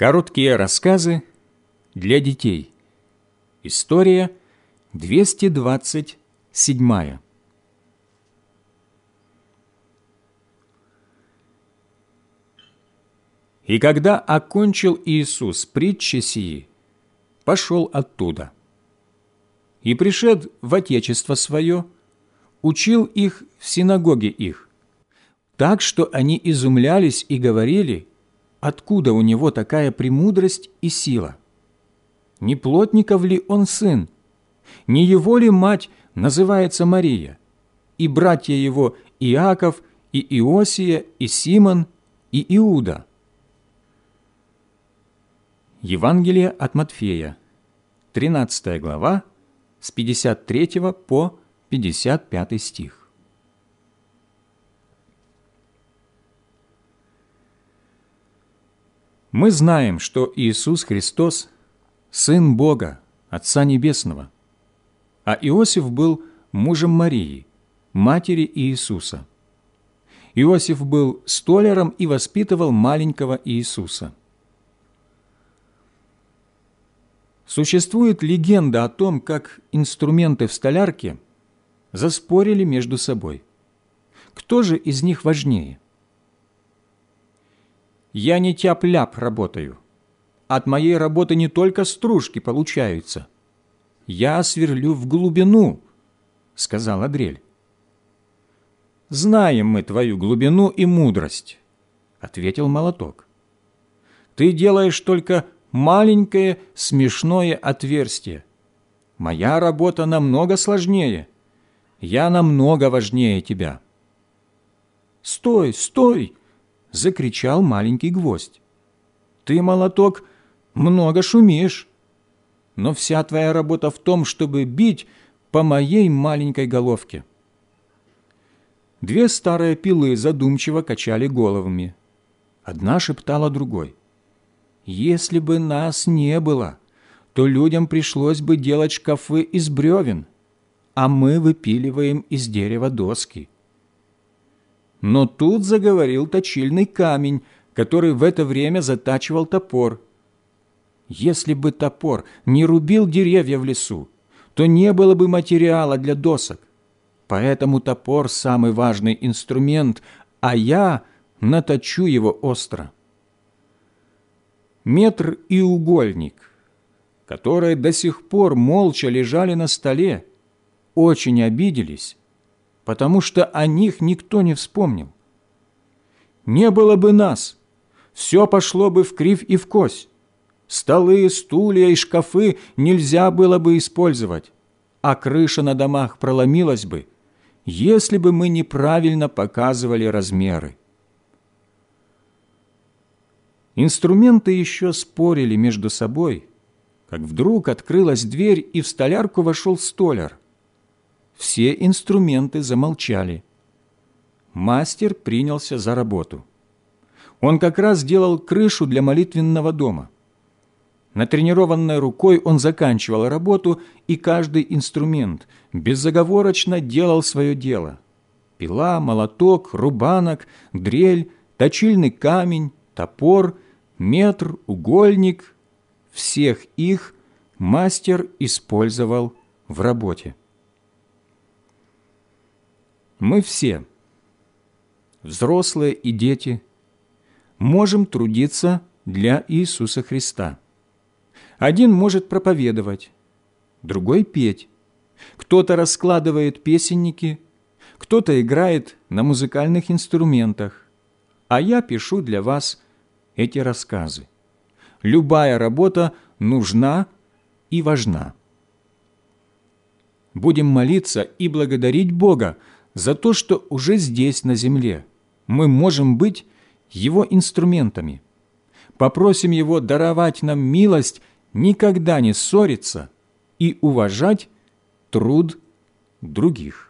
Короткие рассказы для детей. История 227. И когда окончил Иисус притчи сии, пошел оттуда. И пришед в Отечество Свое, учил их в синагоге их, так что они изумлялись и говорили – откуда у него такая премудрость и сила? Не плотников ли он сын? Не его ли мать называется Мария? И братья его Иаков, и Иосия, и Симон, и Иуда? Евангелие от Матфея, 13 глава, с 53 по 55 стих. Мы знаем, что Иисус Христос – Сын Бога, Отца Небесного, а Иосиф был мужем Марии, матери Иисуса. Иосиф был столяром и воспитывал маленького Иисуса. Существует легенда о том, как инструменты в столярке заспорили между собой. Кто же из них важнее – я не тяп-ляп работаю. От моей работы не только стружки получаются. Я сверлю в глубину, — сказал Адрель. «Знаем мы твою глубину и мудрость», — ответил молоток. «Ты делаешь только маленькое смешное отверстие. Моя работа намного сложнее. Я намного важнее тебя». «Стой, стой!» — закричал маленький гвоздь. «Ты, молоток, много шумишь, но вся твоя работа в том, чтобы бить по моей маленькой головке». Две старые пилы задумчиво качали головами. Одна шептала другой. «Если бы нас не было, то людям пришлось бы делать шкафы из бревен, а мы выпиливаем из дерева доски». Но тут заговорил точильный камень, который в это время затачивал топор. Если бы топор не рубил деревья в лесу, то не было бы материала для досок. Поэтому топор – самый важный инструмент, а я наточу его остро. Метр и угольник, которые до сих пор молча лежали на столе, очень обиделись потому что о них никто не вспомнил. Не было бы нас, все пошло бы в кривь и в кось. Столы, стулья и шкафы нельзя было бы использовать, а крыша на домах проломилась бы, если бы мы неправильно показывали размеры. Инструменты еще спорили между собой, как вдруг открылась дверь, и в столярку вошел столяр все инструменты замолчали. Мастер принялся за работу. Он как раз делал крышу для молитвенного дома. Натренированной рукой он заканчивал работу, и каждый инструмент безоговорочно делал свое дело. Пила, молоток, рубанок, дрель, точильный камень, топор, метр, угольник – всех их мастер использовал в работе. Мы все, взрослые и дети, можем трудиться для Иисуса Христа. Один может проповедовать, другой – петь. Кто-то раскладывает песенники, кто-то играет на музыкальных инструментах, а я пишу для вас эти рассказы. Любая работа нужна и важна. Будем молиться и благодарить Бога за то, что уже здесь, на земле, мы можем быть Его инструментами. Попросим Его даровать нам милость никогда не ссориться и уважать труд других.